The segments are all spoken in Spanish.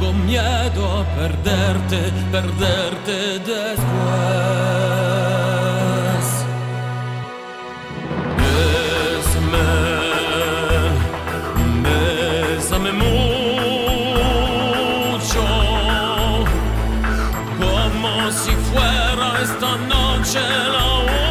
Tengo miedo a perderte, perderte después. Bésame, bésame mucho, como si fuera esta noche la última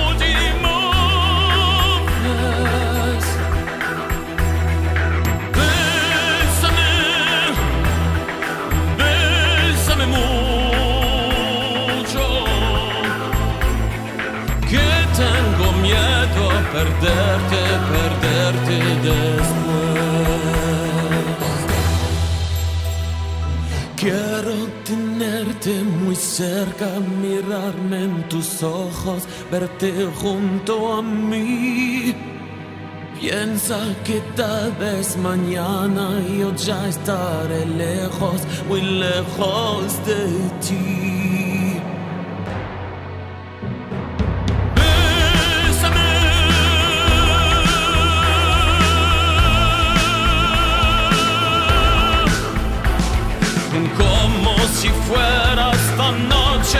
perderte, perderte después. Quiero tenerte muy cerca, mirarme en tus ojos, verte junto a mí. Piensa que tal vez mañana yo ya estaré lejos, muy lejos de ti. Como si fuera esta noche